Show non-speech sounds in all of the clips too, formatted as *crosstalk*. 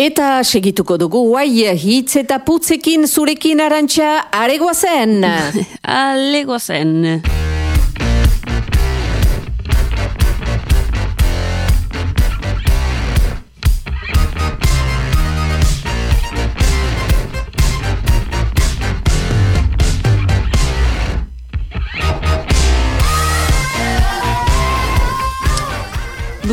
Eta segituko dugu, guai, hitz eta putzekin zurekin arantxa aregoa zen. *laughs*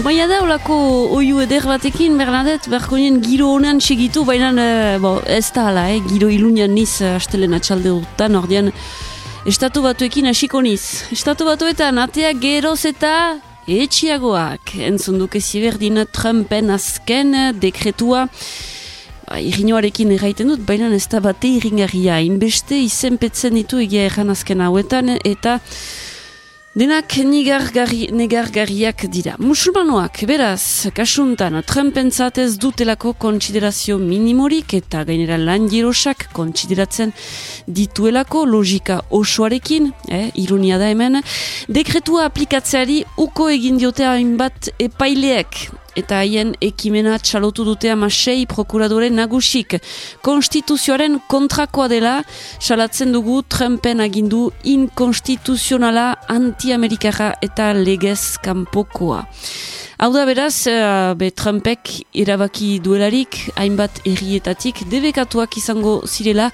Dumaia da, olako oiu eder batekin, Bernadette, berko nien giro honean segitu, baina e, bo, ez da hala, eh? giro ilunian niz uh, astelen atxalde dutan, ordean, estatu batuekin hasiko niz. Estatu batuetan, ateak geroz eta etxiagoak. Entzun duke ziberdin Trumpen azken dekretua, ba, irrinoarekin erraiten dut, baina ez da bate irringarria. Inbeste izenpetzen ditu egia erran azken hauetan, eta Denak negargarriak dira. Musulmanoak, beraz, kasuntan, Trumpentzat ez dutelako kontsiderazio minimorik eta gainera lan jirosak kontsideratzen dituelako logika osoarekin, eh, ironia da hemen, dekretua aplikatzeari uko egin diote hainbat epaileek eta haien ekimena txalotu dute amasei prokuradore nagusik. Konstituzioaren kontrakoa dela, txalatzen dugu Trumpen agindu inkonstituzionala anti-amerikara eta legez kanpokoa. Hau da beraz, uh, be Trumpek erabaki duelarik, hainbat errietatik, debekatuak izango zirela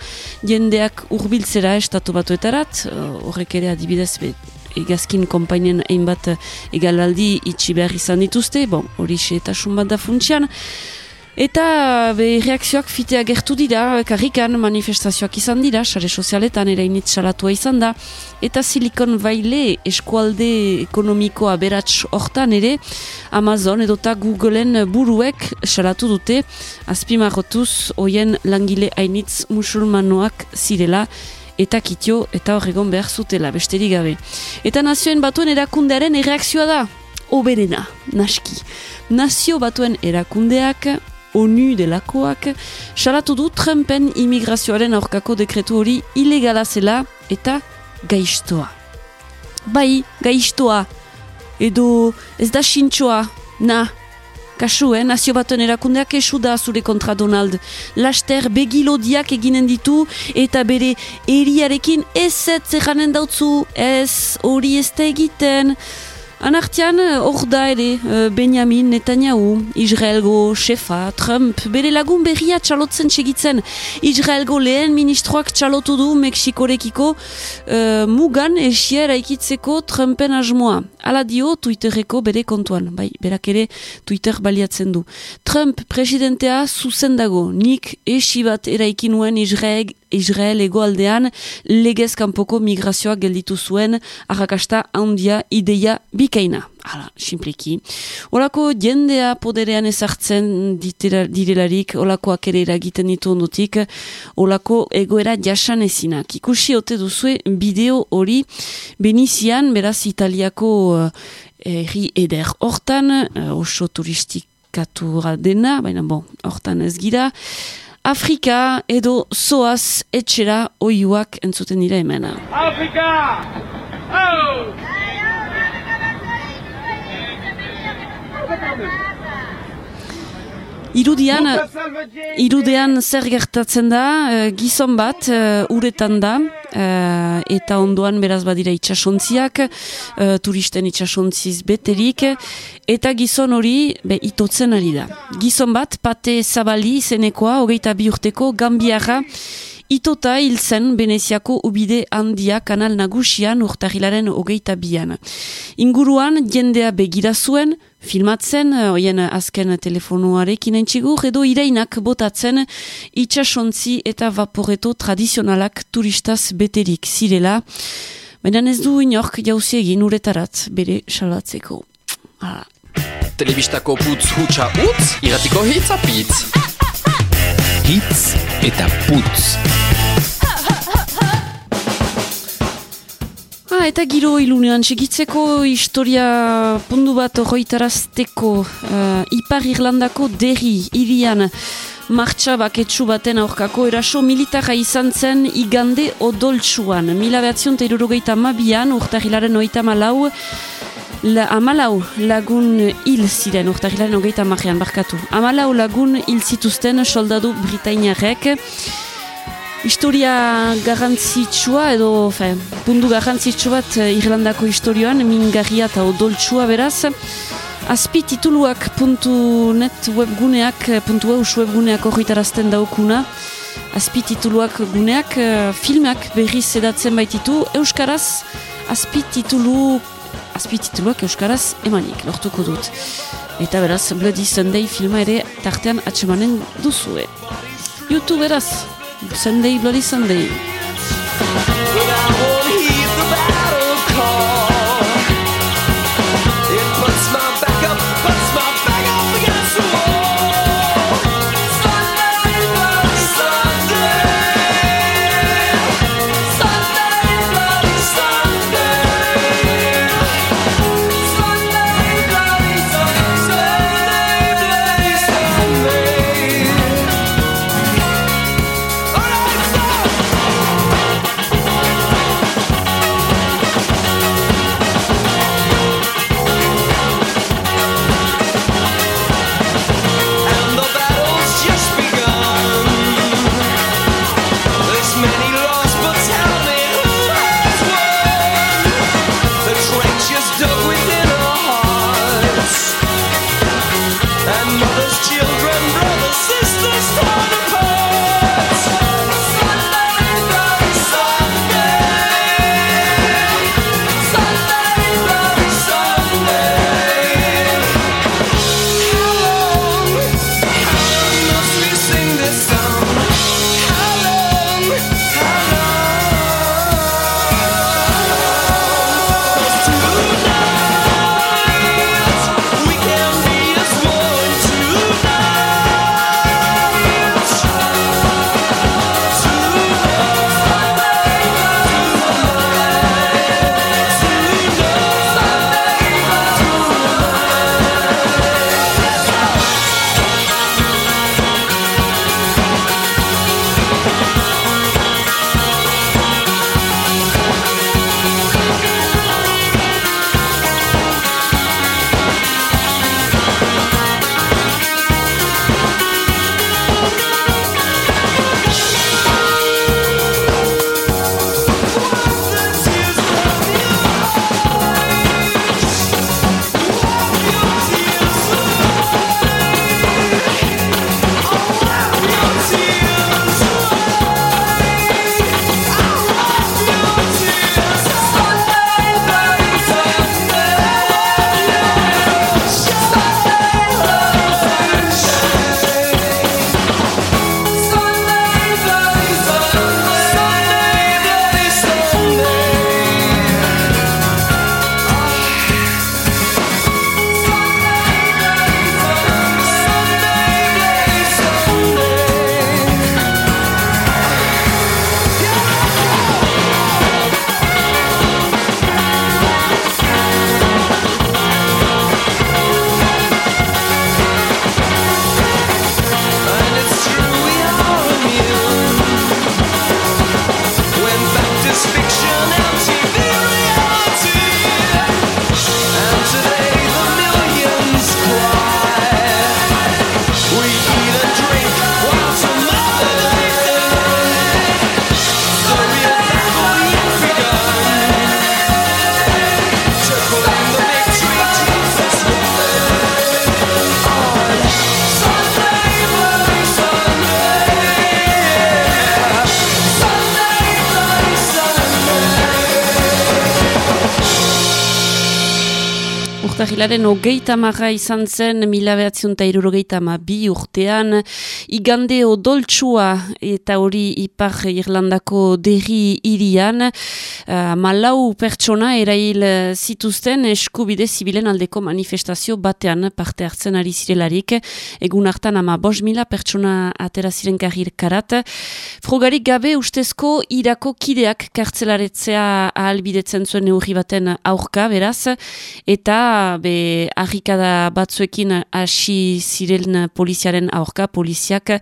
jendeak urbiltzera estatu batuetarat, uh, horrek ere adibidez be, egazkin kompainen hainbat eh, egalaldi itxi behar izan dituzte, bon, hori xe eta bat da funtsian. Eta be, reakzioak fitea gertu dira, karrikan manifestazioak izan dira, sare sozialetan ere salatu izan da, eta Silicon Valley eskualde ekonomikoa beratx hortan ere, Amazon edota Googleen buruek salatu dute, azpimarrotuz, hoien langile hainitz musulmanoak zirela, eta kitio eta horregon behar zutela, besterik gabe. Eta nazioen batuen erakundearen erreakzioa da, oberena, naski. Nazio batuen erakundeak, ONU delakoak, salatu du Trumpen imigrazioaren aurkako dekretu hori ilegala zela eta gaiztoa. Bai, gaiztoa, edo ez da sintxoa, na, Kasu, eh? nazio baten erakundeak esu da zure kontra Donald. Laster begilodiak eginen ditu eta bere eriarekin ez ez zerranen dautzu, ez hori ez da egiten. Anartian, hor da ere, uh, Benjamin Netanyahu, Israelgo shefa, Trump, bere lagun berria txalotzen segitzen. Israelgo lehen ministroak txalotu du Mexikorekiko uh, mugan esiera ikitzeko Trumpen asmoa. Ala dio Twitterreko bere kontuan, bai, berak ere Twitter baliatzen du. Trump presidentea zuzen dago, nik esi bat eraikinuen Israel, Israel egoaldean legez kanpoko migrazioak gelditu zuen arrakasta handia ideia bikaina. Hala, simpliki. Olako jendea poderean ezartzen direlarik, olakoak ere eragiten ditu ondotik, olako egoera jasan ezinak. Ikusi ote duzue bideo hori Benizian, beraz Italiako uh, erri eder hortan, uh, oso turistikatura dena, baina bon, hortan ez gira, Afrika edo zoaz etxera oiuak entzuten dira hemena. Afrika! Oh! Irudian, irudean zer gertatzen da, uh, gizon bat uh, uretan da, eta ondoan beraz badira itxasontziak, turisten itxasontziz beterik, eta gizon hori be, itotzen ari da. Gizon bat, pate zabali zenekoa, hogeita bi urteko, gambiarra, Itota hil zen Veneziako ubide handia kanal nagusian urtahilaren hogeita bian. Inguruan jendea begira zuen, filmatzen, hoien azken telefonuarekin entxigur, edo ireinak botatzen itxasontzi eta vaporeto tradizionalak turistaz beterik zirela. Baina ez du inork jauzi egin uretarat bere salatzeko. Telebistako putz hutsa utz, iratiko hitz apitz. Hitz eta putz. Ah, eta giro ilunean, segitzeko historia pundu bat horretarazteko uh, Ipar Irlandako derri, irian, martxa baketsu baten aurkako eraso militarra izan zen igande odoltsuan. Mila behatzion eta irurogeita mabian, urtahilaren oita malau, La, amalau lagun hil ziren, urtahilaren hogeita marrean, barkatu. Amalau lagun hil zituzten soldadu britainiarek. Historia garrantzitsua edo, fe, pundu garrantzitsua bat eh, Irlandako historioan, mingarria eta odoltsua beraz. Azpi tituluak puntu net webguneak, puntu eus webguneak horretarazten daukuna. Azpi tituluak guneak, eh, filmak berriz edatzen baititu. Euskaraz, azpi titulu, azpi tituluak Euskaraz emanik, lortuko dut. Eta beraz, Bloody Sunday filma ere tartean atsemanen duzue. YouTube beraz, Sunday, Bloody Sunday. Urtahilaren ogeita marra izan zen mila behatziun eta irurogeita ma bi urtean igande odoltsua eta hori ipar Irlandako derri irian uh, malau pertsona erail zituzten eskubide zibilen aldeko manifestazio batean parte hartzen ari zirelarik. Egun hartan ama bos mila pertsona atera ziren karrir karat. Frogarik gabe ustezko irako kideak kartzelaretzea ahalbidetzen zuen neurri baten aurka beraz eta be harrikada batzuekin hasi ziren poliziaren aurka, poliziak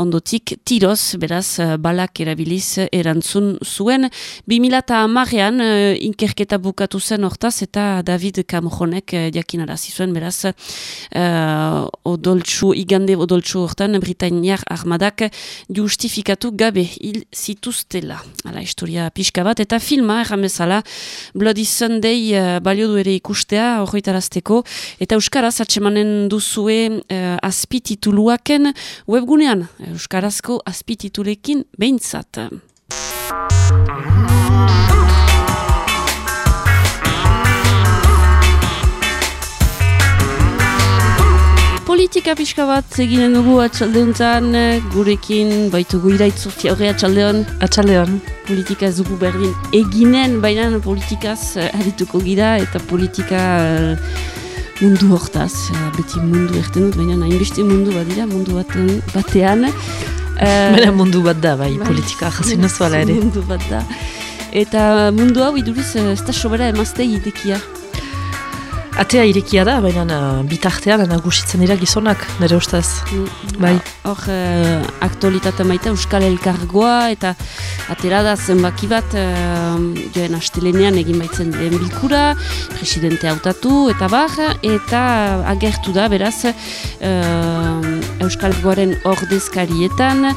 ondotik tiroz, beraz, balak erabiliz erantzun zuen. 2008an uh, inkerketa bukatu zen hortaz eta David Camojonek uh, jakinarazi zuen, beraz, uh, odoltsu, igande odoltsu hortan, Britainiar armadak justifikatu gabe hil zituztela. Hala, historia pixka bat, eta filma, erramezala, Bloody Sunday uh, balio du ere ikustea, horretarazteko, eta Euskaraz atsemanen duzue uh, azpitituluaken webgunean, Euskarazko azpititulekin behintzat. Politika pixka bat eginen dugu atxaldeuntan, gurekin baitugu iraitzu fiaure atxaldeon. Atxaldeon. Politika ez dugu berdin eginen, baina politikaz harituko gira eta politika uh, mundu hortaz, beti mundu erten dut, baina hainbeste mundu bat mundu baten, batean. Baina mundu bat da, bai, bai politika jazin *laughs* ere. Mundu bat da. Eta mundu hau iduriz ez da sobera emazte idekia. Atea irekia da, baina uh, bitartean nagusitzen dira gizonak, nire ustez. Mm, bai. Hor, uh, aktualitate maite Euskal Elkargoa eta atera da zenbaki bat uh, joen astelenean egin baitzen diren bilkura, presidente hautatu eta bar, eta agertu da, beraz, uh, Euskal Elkargoaren ordezkarietan,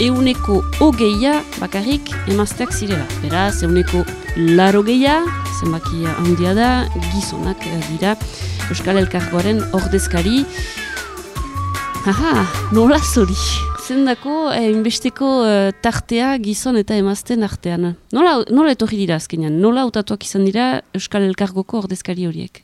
euneko hogeia bakarrik emazteak zirela. Beraz, euneko laro geia, zenbaki handia da, gizonak dira Euskal Elkargoaren ordezkari. Aha, nola zori? Zendako, eh, inbesteko eh, tartea gizon eta emazten artean. Nola, nola etorri dira azkenean? Nola utatuak izan dira Euskal Elkargoko ordezkari horiek?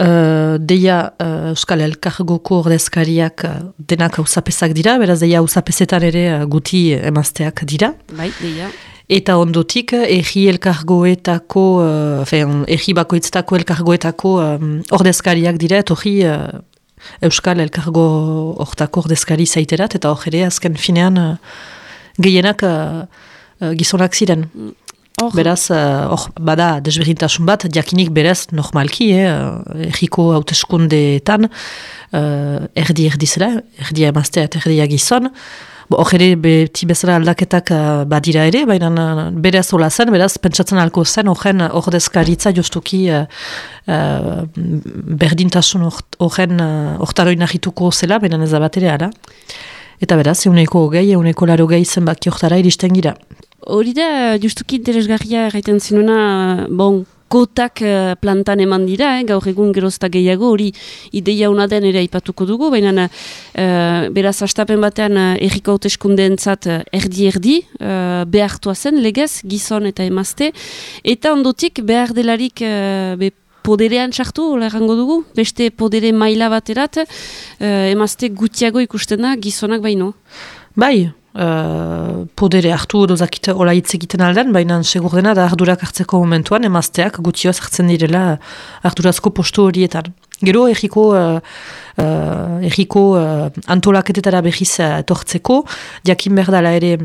Uh, deia uh, Euskal Elkargoko ordezkariak uh, denak usapesak dira, beraz deia usapesetan ere uh, guti emazteak dira. Bai, deia. Eta ondotik, egi elkargoetako, uh, egi bakoitztako elkargoetako um, ordezkariak dira, etorri uh, Euskal Elkargo hortako ordezkari zaiterat, eta hor ere azken finean uh, gehienak uh, uh, gizonak ziren. Mm. Oh. Beraz, hor uh, bada desberintasun bat, diakinik berez normalki, eh, erriko hauteskundeetan, uh, erdi erdi zela, erdi emaztea eta erdi gizon, Hor ere, beti bezala aldaketak uh, badira ere, baina uh, bere zola zen, beraz, pentsatzen alko zen, horren ordezkaritza justuki uh, uh, berdintasun horren hortaroin uh, zela, baina ez da bat ere ara. Eta beraz, euneko hogei, euneko laro gehi zenbaki hortara iristen gira. Hori da, justuki interesgarria gaiten zinuna, bon, kotak uh, plantan eman dira, eh, gaur egun gerozta gehiago, hori ideia hona den ere aipatuko dugu, baina uh, beraz astapen batean uh, erriko entzat erdi-erdi uh, behartua zen, legez, gizon eta emazte, eta ondotik behar delarik uh, be, poderean txartu, errango dugu, beste podere maila baterat, uh, emazte gutiago ikustena gizonak baino. Bai, uh, podere hartu edo zakite hola hitz egiten alden, baina segur dena da ardurak hartzeko momentuan emazteak gutioz hartzen direla ardurazko postu horietan. Gero erriko, uh, uh, erriko uh, antolaketetara behiz etortzeko, jakin berdala ere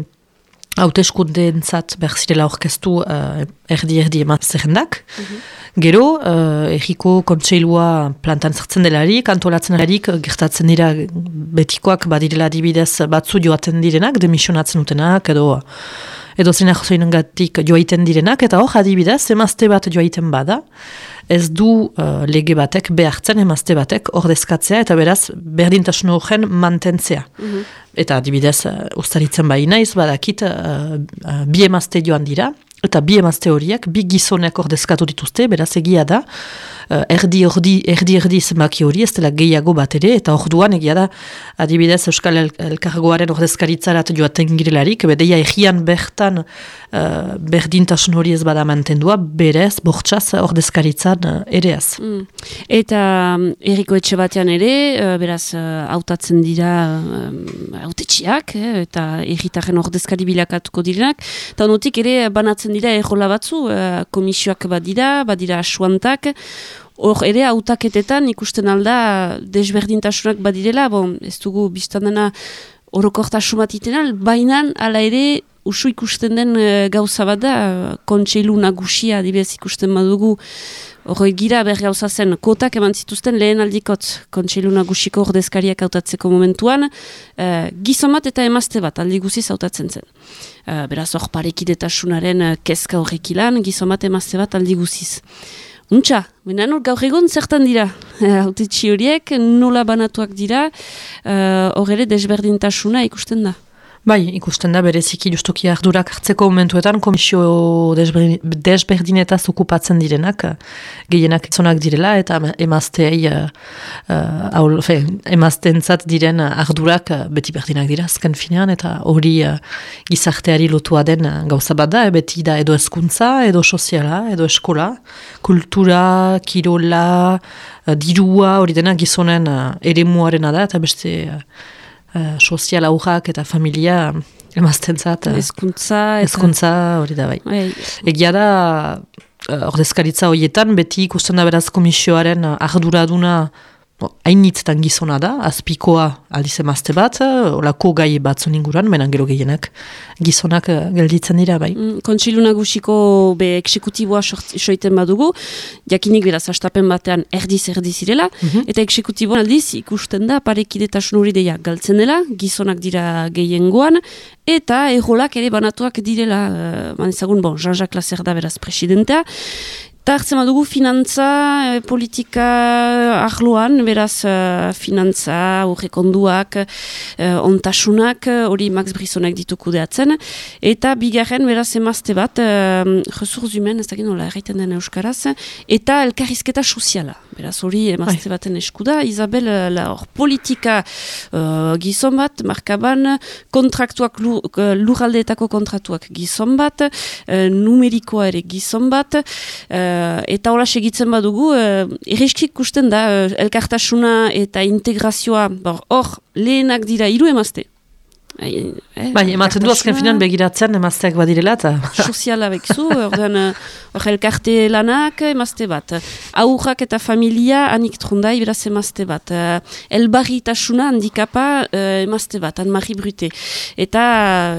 hauteskunde entzat behar zirela orkestu erdi-erdi uh, eman zerrendak. Mhm. Gero, uh, erriko kontseilua plantan zertzen delarik, antolatzen delarik, gertatzen dira betikoak badirela dibidez batzu joaten direnak, demisionatzen dutenak, edo edo zenak gatik joaiten direnak, eta hor adibidez, emazte bat joaiten bada, ez du uh, lege batek behartzen emazte batek ordezkatzea eta beraz berdintasun horren mantentzea. Mhm. Eta adibidez, uh, ustaritzen bai naiz, badakit, uh, uh, bi emazte joan dira, eta bi emazte horiek, bi gizonek ordezkatu dituzte, beraz egia da, erdi erdi erdi erdi zenbaki hori, ez dela gehiago bat ere, eta orduan egia da, adibidez Euskal Elkargoaren ordezkaritzarat joaten girelarik, bedeia egian bertan uh, berdintasun hori ez bada mantendua, berez, bortxaz ordezkaritzan uh, ere ez. Mm. Eta um, erriko etxe batean ere, uh, beraz, hautatzen dira hautetxiak, eh, eta erritaren ordezkari bilakatuko direnak, eta notik ere banatzen dira errola batzu, uh, komisioak badira, badira asuantak, hor ere hautaketetan ikusten alda desberdintasunak badirela, bon, ez dugu biztan dena orokortasun bat iten al, baina ala ere usu ikusten den uh, gauza bat da, kontseilu nagusia adibidez ikusten badugu, Horroi gira ber gauza zen, kotak eman zituzten lehen aldikot kontseilu nagusiko ordezkariak hautatzeko momentuan, uh, gizon eta emazte bat aldi guziz hautatzen zen. Uh, beraz hor parekidetasunaren kezka horrek ilan, gizon bat emazte bat aldi guziz. Untxa, benen hor gaur egon zertan dira, haute horiek nola banatuak dira, hor uh, ere desberdintasuna ikusten da. Bai, ikusten da bereziki justuki ardurak hartzeko momentuetan komisio desberdinetaz okupatzen direnak, gehienak itzonak direla eta emazteei, uh, uh, emaztentzat diren ardurak beti berdinak dira azken finean eta hori uh, gizarteari lotua den gauza bat da, beti da edo eskuntza, edo soziala, edo eskola, kultura, kirola, uh, dirua, hori dena gizonen uh, ere muarena da eta beste... Eh, sozial aurrak eta familia emazten zat. Uh, eskuntza. Eskuntza hori da bai. bai. Egia da, uh, ordezkaritza horietan, beti ikusten da beraz komisioaren arduraduna hainitzetan gizona da, azpikoa aldiz emazte bat, olako gai batzun inguran, menan gero gehienak gizonak eh, gelditzen dira bai. Mm, Kontsilu nagusiko be eksekutiboa soiten badugu, jakinik beraz astapen batean erdiz erdiz irela, mhm. eta eksekutiboan aldiz ikusten da parekidetasun hori deia galtzen dela, gizonak dira gehiengoan, eta errolak ere banatuak direla, uh, man ezagun, bon, Jean-Jacques Lacerda beraz presidentea, Eta hartzen badugu finantza, e, politika ahloan, beraz e, finantza, urrekonduak, ontasunak, hori Max Brisonek dituku deatzen. Eta bigarren, beraz emazte bat, resurs humen, ez dakit nola erraiten den euskaraz, eta elkarrizketa soziala. Beraz hori emazte bai. baten eskuda, Isabel, la, or, politika gizon bat, markaban, kontraktuak, lurraldeetako kontraktuak gizon bat, numerikoa ere gizon bat, Uh, eta hola segitzen badugu, uh, irriskik kusten da, uh, elkartasuna eta integrazioa, hor, lehenak dira, hiru emazte. Eh, bai, ematen du azken finan begiratzen emazteak badirela eta... Soziala bekzu, ordean hor elkarte lanak emazte bat. Aurrak eta familia anik trondai beraz emazte bat. Uh, elbarritasuna handikapa emazte bat, anmarri brute. Eta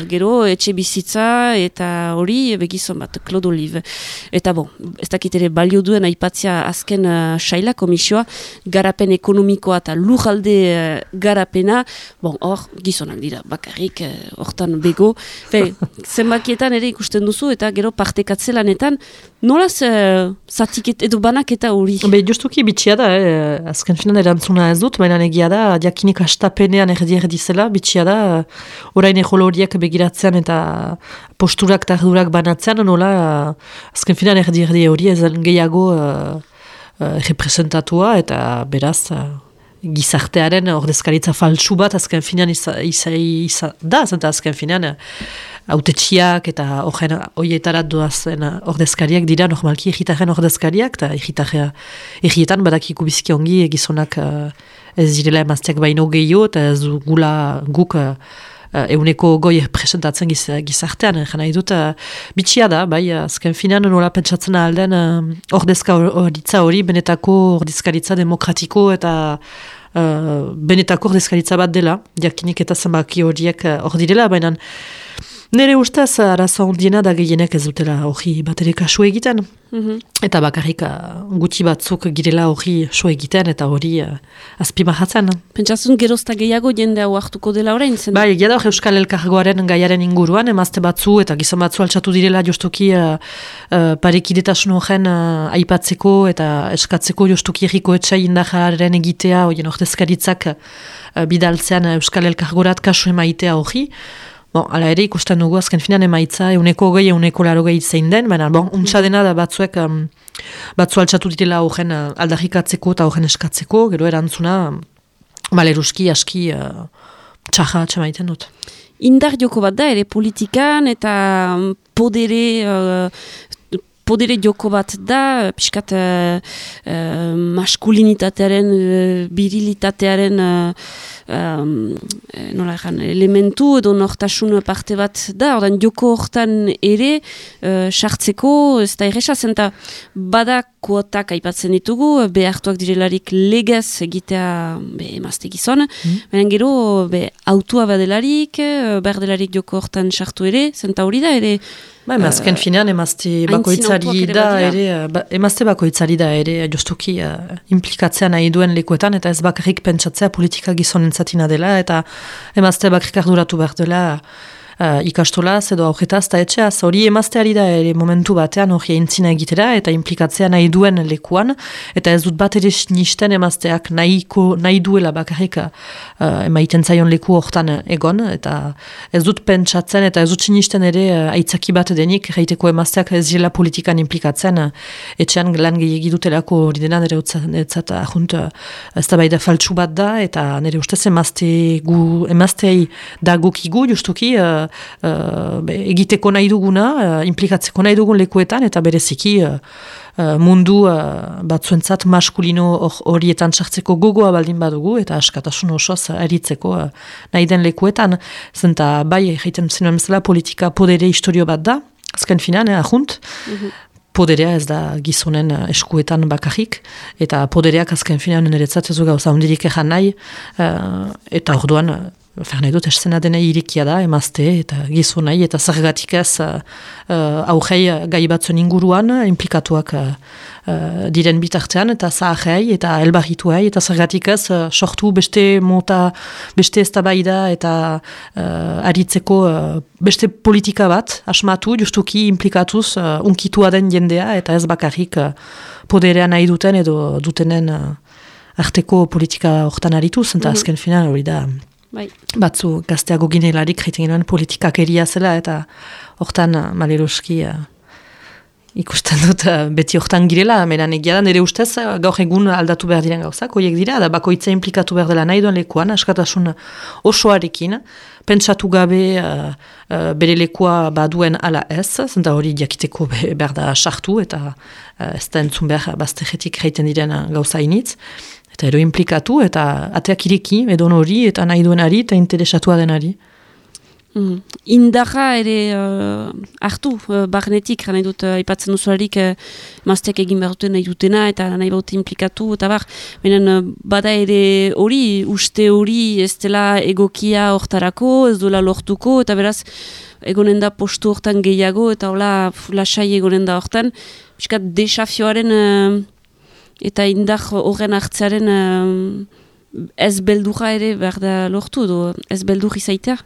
gero etxe bizitza eta hori begizon bat, Claude Olive. Eta bon, ez dakit ere balio duen aipatzia azken uh, saila komisioa, garapen ekonomikoa eta lujalde uh, garapena, bon, hor gizonak dira, bak bakarrik eh, hortan bego. Fe, *laughs* zenbakietan ere ikusten duzu eta gero partekatze lanetan, nolaz uh, zatiket edo banak eta hori? Be, justuki bitxia da, eh, azken finan erantzuna ez dut, baina egia da, diakinik astapenean erdi erdi zela, bitxia da, orain ejolo horiek begiratzean eta posturak eta ardurak banatzean, nola, azken finan erdi erdi hori ez gehiago uh, uh, representatua eta beraz... Uh, gizartearen ordezkaritza faltsu bat azken finean iza, iza, iza, da, zenta azken finean autetxiak eta horren oietarat doazen ordezkariak dira normalki egitaren ordezkariak eta egitetan badakiko biziki ongi gizonak uh, ez direla emazteak baino gehiago eta ez gula guk uh, euneko goi presentatzen giz, gizartean, jena idut, uh, bitxia da, bai, azken finean nola pentsatzen alden uh, ordezka hori, benetako ordezkaritza demokratiko eta uh, benetako ordezkaritza bat dela, jakinik eta zenbaki horiek hor direla, baina Nere ustez, arazo ondiena da gehienek ez dutela hori bat ere kasu egiten. Mhm. Eta bakarrik guti batzuk girela hori so egiten eta hori uh, azpimahatzen. Pentsatzen gerozta gehiago jende hau hartuko dela orain zen? Bai, egia da Euskal Elkargoaren gaiaren inguruan, emazte batzu eta gizon batzu altxatu direla jostuki uh, uh, parekidetasun horren uh, aipatzeko eta eskatzeko jostuki erriko etxai indajaren egitea, horien ordezkaritzak uh, bidaltzean Euskal Elkargorat kasu emaitea hori. Bon, ala ere ikusten dugu azken finan emaitza, euneko gehi, euneko laro gehi zein den, baina bon, untsa dena da batzuek um, batzu altxatu ditela horren uh, aldarrikatzeko eta horren eskatzeko, gero erantzuna maleruski aski uh, txaja txemaiten dut. Indar joko bat da ere politikan eta um, podere uh, podere joko bat da, piskat uh, uh, maskulinitatearen, uh, virilitatearen nola egan, elementu edo nortasun parte bat da, ordan joko hortan ere sartzeko, ez da erresa zenta bada kuotak aipatzen ditugu, behartuak direlarik legez egitea be, emazte gizon, mm. gero be, autua badelarik, berdelarik joko hortan sartu ere, zenta hori da ere Ba, emazken uh, finean emazte bakoitzari da ere, ba, emazte bakoitzari da ere, justuki uh, implikatzea nahi duen lekuetan, eta ez bakarrik pentsatzea politika gizonen zatina dela, eta emazte bakarrik arduratu behar dela, uh, ikastolaz edo aurretaz eta etxeaz. Hori emazteari da ere momentu batean hori eintzina egitera eta implikatzea nahi duen lekuan. Eta ez dut bat ere nisten emazteak nahiko, nahi duela bakarrik uh, emaiten zaion leku hortan egon. Eta ez dut pentsatzen eta ez dut nisten ere uh, aitzaki bat denik reiteko emazteak ez dira politikan implikatzen uh, etxean lan gehiagi dutelako hori dena nire utzat ahunt uh, ez da bai da faltsu bat da eta nire ustez emazte gu, emaztei da gukigu justuki uh, egiteko nahi duguna, uh, implikatzeko nahi dugun lekuetan, eta bereziki mundu batzuentzat maskulino horietan sartzeko gogoa baldin badugu, eta askatasun osoz eritzeko nahi den lekuetan. Zenta bai, egiten zenuen bezala politika podere historio bat da, azken finan, eh, ahunt, mhm. Poderea ez da gizonen eskuetan bakarrik, eta podereak azken finan niretzat ez du gauza hundirik ezan nahi, eta orduan Fer nahi dut, esena dena irikia da, emazte eta gizu nahi, eta zergatik ez uh, aurrei gai batzuen inguruan, implikatuak uh, diren bitartean, eta zaharrei, eta elbarrituei, eta zergatik ez uh, sortu beste mota, beste ez da eta uh, aritzeko uh, beste politika bat, asmatu, justuki implikatuz, uh, unkitua den jendea, eta ez bakarrik uh, poderea nahi duten, edo dutenen uh, arteko politika hortan arituz, eta mm -hmm. azken final hori da, Bai. Batzu gazteago ginelarik jaiten politikak eria zela eta hortan uh, maleroski uh, ikusten dut uh, beti hortan girela, menan egia da nire ustez gaur egun aldatu behar diren gauzak, horiek dira, da bakoitza implikatu behar dela nahi duen lekuan, askatasun osoarekin, pentsatu gabe uh, uh, bere lekua baduen ala ez, zenta hori diakiteko behar da sartu eta uh, ez da entzun behar baztegetik jaiten diren gauza initz. Eta ero implikatu eta ateak ireki, edo hori eta nahi duenari eta interesatua denari. Mm. Indarra ere uh, hartu, uh, barnetik, nahi dut, uh, ipatzen duzuarik, uh, mazteak egin behar duten nahi dutena, eta nahi baute implikatu, eta bar, benen, uh, bada ere hori, uste hori, ez dela egokia hortarako, ez duela lortuko, eta beraz, egonen da postu hortan gehiago, eta hola, lasai egonen da hortan, biskat, desafioaren... Uh, eta indar horren hartzaren um, ez beldurra ere behar da lortu, do, ez beldur izaitea?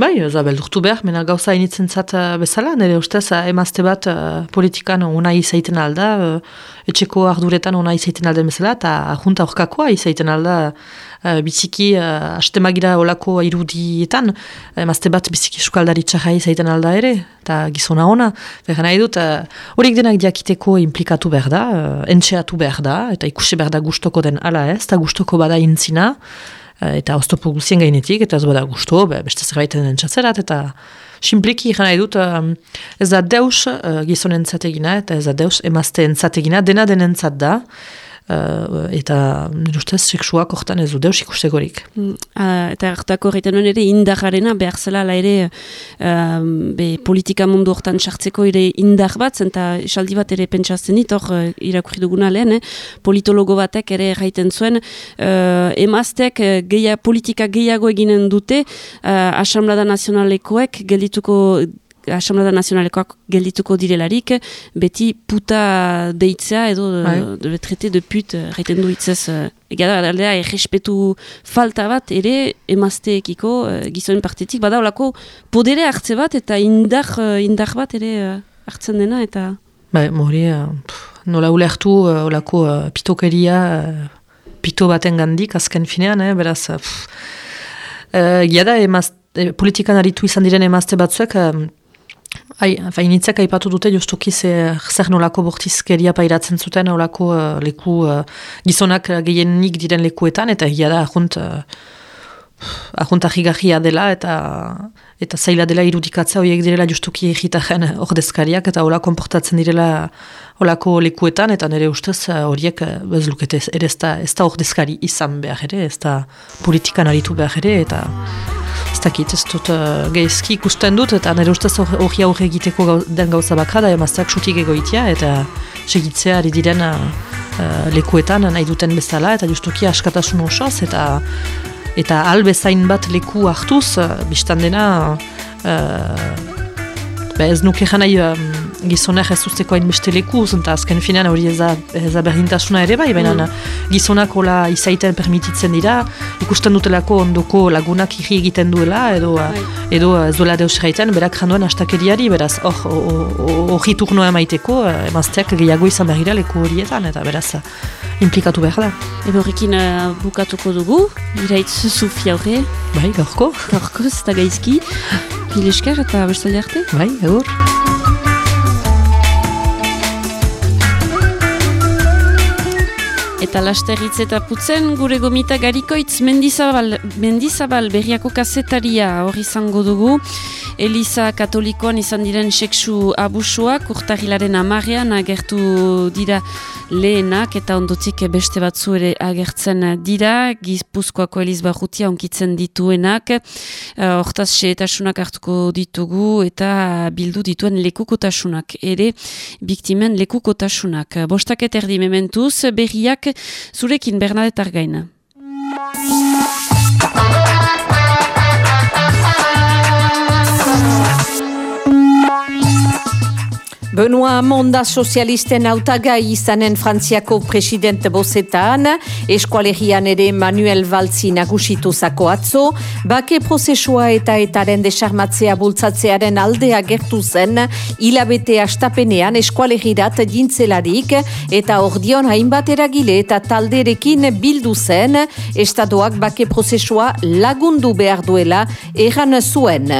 Bai, ez da beldurtu behar, mena gauza initzen zat uh, bezala, nire ustez, uh, emazte bat uh, politikan unai izaiten alda, etxeko arduretan unai izaiten alda bezala, eta junta horkakoa izaiten alda, biziki, astemagira olako irudietan, emazte bat biziki sukaldari txarra izaiten alda ere, eta gizona ona, behar nahi dut, horiek denak diakiteko implikatu behar da, entxeatu behar da, eta ikusi behar da gustoko den ala ez, eta gustoko bada intzina, Eh, eta oztopo guzien gainetik, eta ez bada guztu, be, beste zerbaiten entzatzerat, eta simpliki ikan nahi dut, um, ez da deus uh, gizonen zategina, eta ez da deus emazte entzategina, dena denentzat da, uh, eta nire ustez seksuak hortan ez du ikustekorik. Mm, eta hartako horretan ere indarrarena behar zela ere be, politika mundu hortan sartzeko ere indar bat, eta esaldi bat ere pentsazten dit, hor uh, irakurri duguna lehen, eh? politologo batek ere erraiten zuen, uh, emazteak geia, politika gehiago eginen dute, uh, Asamblada Nazionalekoek geldituko Asamblada Nazionalekoak geldituko direlarik, beti puta deitzea edo bai. de, trete de put reiten du itzaz. Ega da, errespetu falta bat ere emazteekiko gizoen partetik, bada olako podere hartze bat eta indar, indar bat ere hartzen dena eta... Bai, mori, nola ulertu olako pitokeria, pito baten gandik azken finean, eh, beraz... Uh, uh, Giada, emazte, politikan aritu izan diren emazte batzuek, Hai, fainitzak aipatu dute justuki zer nolako bortizkeria pairatzen zuten nolako uh, leku uh, gizonak gehienik diren lekuetan eta egia da ahunt uh, ahontajigarria dela eta eta zaila dela irudikatzea horiek direla justuki egitaren ordezkariak eta hola konportatzen direla holako lekuetan eta nire ustez horiek bez lukete ere ez da, ez da ordezkari izan behar ere, ez da politikan aritu behar ere eta ez dakit, ez dut uh, geizki ikusten dut eta nire ustez hori aurre egiteko den gauza bakra da emazteak sutik egoitia eta segitzea ari diren uh, lekuetan nahi duten bezala eta justuki askatasun osoz eta eta albezain bat leku hartuz, uh, biztan dena, uh, ez nuke janai um, gizonak ez usteko hain beste leku, eta azken finean hori ez da berdintasuna ere bai, baina mm. gizonak hola izaiten permititzen dira, ikusten dutelako ondoko lagunak irri egiten duela, edo bai. edo ez duela deus gaiten, berak janduan astakeriari, beraz, hori turnoa emaiteko, emazteak gehiago izan behira leku horietan, eta beraz, implikatu behar da. Ebo horrekin uh, bukatuko dugu, iraitz zufia horre. Bai, gaurko. Gaurko, ez da gaizki. Pileskar eta bestalde arte. Bai, egur. Eta lasterritz eta putzen, gure gomita garikoitz mendizabal, mendizabal berriako kasetaria hori izango dugu. Eliza katolikoan izan diren seksu abusuak urtahilaren amarean agertu dira lehenak eta ondotik beste batzu ere agertzen dira. Gizpuzkoako Eliz Barrutia onkitzen dituenak. Eh, hortaz seetasunak hartuko ditugu eta bildu dituen lekukotasunak ere biktimen lekukotasunak. Bostak eterdi mementuz berriak zurekin Bernadette Argaina. Benoa Monda sozialisten autagai izanen Frantziako presidente bozetan, eskualegian ere Manuel Valtzi nagusitu zako atzo, bake prozesua eta etaren desarmatzea bultzatzearen aldea gertu zen, hilabete astapenean eskualegirat dintzelarik, eta ordion hainbat eragile eta talderekin bildu zen, estadoak bake prozesua lagundu behar duela erran zuen.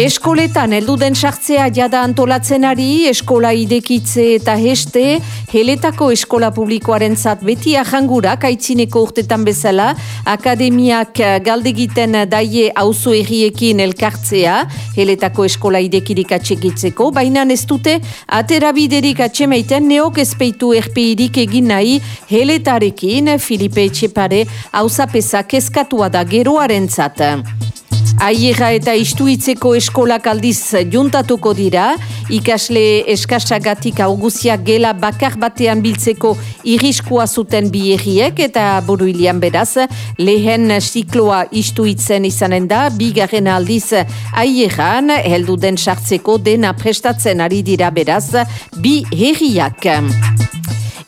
Eskoletan elduden sartzea jada antolatzen ari, eskola idekitze eta heste, heletako eskola publikoaren zat beti ahangurak aitzineko urtetan bezala, akademiak galdegiten daie auzo erriekin elkartzea, heletako eskola idekirik atxekitzeko, baina ez dute aterabiderik atxemaiten neok ezpeitu erpeirik egin nahi heletarekin, Filipe Etxepare, hauzapezak eskatua da geroaren zat. Aiera eta istuitzeko eskolak aldiz juntatuko dira, ikasle eskasagatik auguziak gela bakar batean biltzeko iriskua zuten bierriek eta buruilian beraz, lehen zikloa istuitzen izanen da, bigarren aldiz aieran, heldu den sartzeko dena prestatzen ari dira beraz, bi herriak.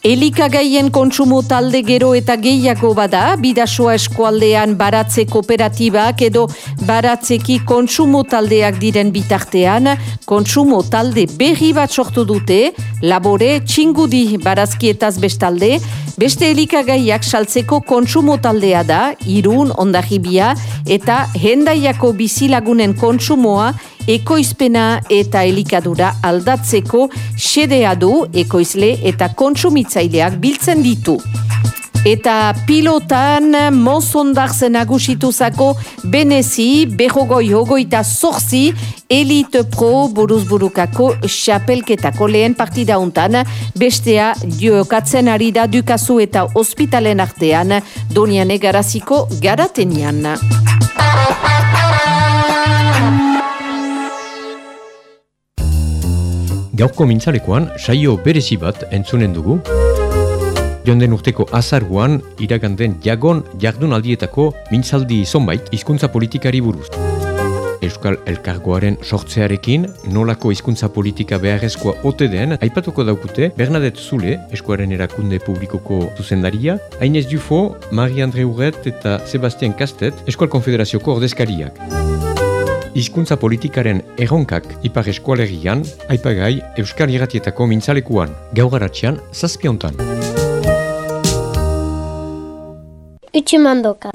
Elikagaien kontsumo talde gero eta gehiago bada, bidasoa eskualdean baratze kooperatibak edo baratzeki kontsumo taldeak diren bitartean, kontsumo talde berri bat sortu dute, labore txingudi barazkietaz bestalde, beste elikagaiak saltzeko kontsumo taldea da, irun, ondahibia, eta hendaiako bizilagunen kontsumoa ekoizpena eta elikadura aldatzeko xedea du ekoizle eta kontsumitzaileak biltzen ditu. Eta pilotan mozondak zen agusituzako benezi, behogoi hogoita zorzi, Elite Pro buruzburukako xapelketako lehen partida untan, bestea diokatzen ari da dukazu eta ospitalen artean, donian egaraziko garatenian. Gaurko mintzalekoan saio berezi bat entzunen dugu. Jonden urteko azarguan iraganten jagon jardunaldietako mintzaldi zonbait hizkuntza politikari buruz. Euskal Elkargoaren sortzearekin nolako hizkuntza politika beharrezkoa ote den aipatuko daukute Bernadette Zule, eskuaren erakunde publikoko zuzendaria, Ainez Dufo, Marie-Andre Urret eta Sebastian Kastet, Eskual Konfederazioko ordezkariak. Hizkuntza politikaren erronkak ipar eskualerian, aipagai Euskal Iratietako mintzalekuan, gaugaratxean, zazpiontan. Utsumandoka.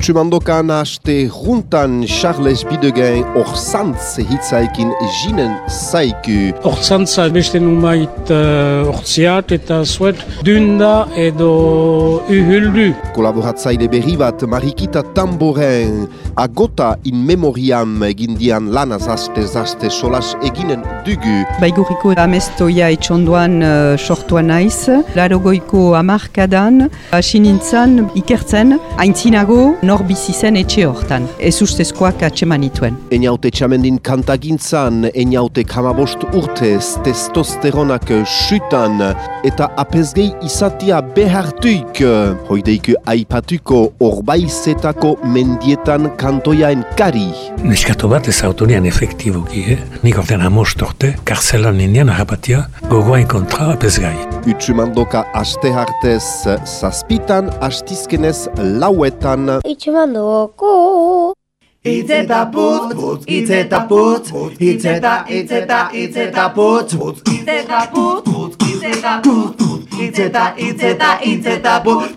Utsumandokan haste juntan Charles Bidegen orzantz hitzaikin jinen zaiku. Orzantza beste numait uh, eta zuet dunda edo uhuldu. Kolaboratzaile berri bat Marikita Tamboren agota in memoriam egindian lanaz aste zaste solas eginen dugu. Baiguriko amestoia etxonduan uh, sortuan naiz, larogoiko amarkadan, asinintzan ikertzen, aintzinago nor bizi zen etxe hortan. Ez ustezkoak atseman ituen. Eniaute txamendin kantagintzan, eniaute kamabost urtez, testosteronak sutan, eta apezgei izatia behartuik. Hoideik aipatuko orbaizetako mendietan kantoiaen kari. Neskatu bat ez autonean efektiboki, eh? Nik orten amost orte, karzelan indian ahapatia, gogoain kontra apezgai. Utsumandoka aste hartez, zazpitan, astizkenez lauetan, itxemandoko. Itzeta putz, putz, itzeta putz, itzeta, itzeta, itzeta putz, putz, itzeta putz, putz, itzeta putz, itzeta, itzeta, itzeta putz.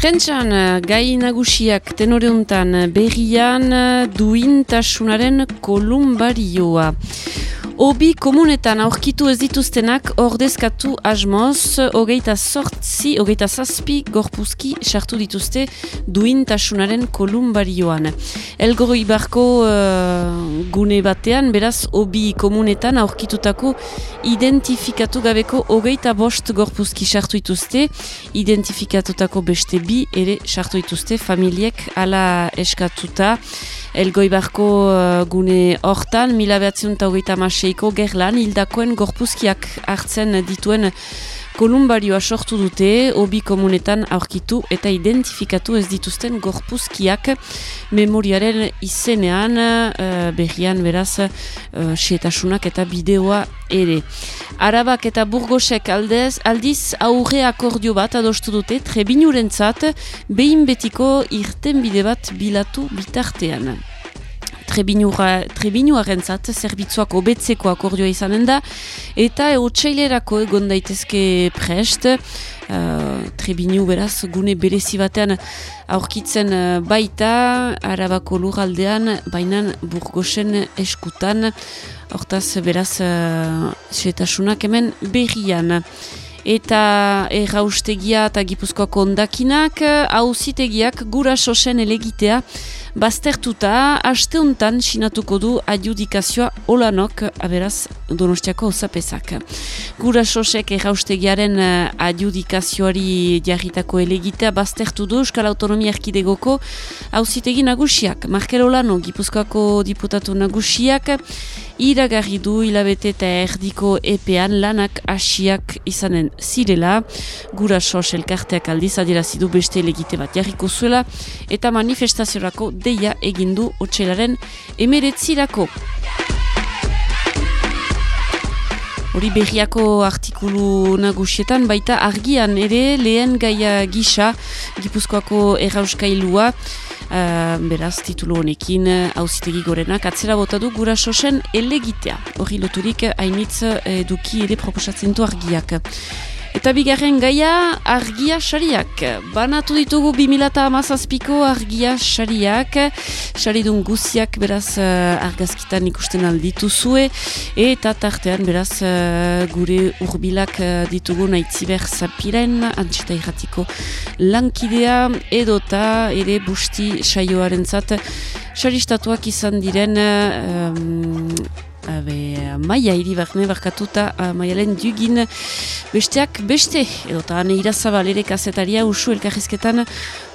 Prentxan, gai nagusiak tenoreuntan berrian duintasunaren kolumbarioa. Obi komunetan aurkitu ez dituztenak ordezkatu asmoz, hogeita sortzi, hogeita zazpi gorpuzki sartu dituzte duintasunaren kolumbarioan. Elgoro ibarko uh, gune batean, beraz, obi komunetan aurkitutako identifikatu gabeko hogeita bost gorpuzki sartu dituzte, identifikatutako beste bi ere sartu dituzte, familiek ala eskatuta, Elgoibarko uh, gune hortan, mila hogeita maseiko gerlan, hildakoen gorpuzkiak hartzen dituen kolumbarioa sortu dute, obi komunetan aurkitu eta identifikatu ez dituzten gorpuzkiak memoriaren izenean, uh, berrian beraz, uh, sietasunak eta bideoa ere. Arabak eta burgosek aldez, aldiz aurre akordio bat adostu dute trebinurentzat behin betiko irten bide bat bilatu bitartean. Trebinuaren zat, zerbitzuak obetzeko akordioa izanen da, eta eotsailerako egon daitezke prest, uh, Trebinu beraz, gune berezi batean aurkitzen uh, baita, arabako lurraldean, bainan burgosen eskutan, hortaz beraz, uh, hemen berrian eta erraustegia eta gipuzkoako ondakinak, hauzitegiak gura sosen elegitea, baztertuta, aste hontan sinatuko du adjudikazioa olanok, aberaz, donostiako osapezak. Gura sosek erraustegiaren eh, adjudikazioari jarritako elegitea baztertu du Euskal Autonomia Erkidegoko hauzitegi nagusiak. Markel Olano, Gipuzkoako diputatu nagusiak, iragarri du hilabete eta erdiko epean lanak asiak izanen zirela. Gura sos elkarteak aldiz adierazidu beste elegite bat jarriko zuela eta manifestaziorako deia egindu otxelaren emeretzirako. Hori berriako artikulu nagusietan, baita argian ere lehen gaia gisa Gipuzkoako errauskailua, uh, beraz titulu honekin hauzitegi gorenak atzera botadu gura sosen elegitea. Hori loturik hainitz eduki ere proposatzen du argiak. Eta bigarren gaia argia sariak. Banatu ditugu 2008ko argia sariak. Saridun guziak beraz uh, argazkitan ikusten alditu zue. Eta tartean beraz uh, gure urbilak uh, ditugu naitziber zapiren antxeta irratiko lankidea edota ere busti saioaren zat. Saristatuak izan diren Abe, maia hiri barne barkatuta maialen dugin besteak beste edo eta hane irazabal ere kazetaria usu elkarrizketan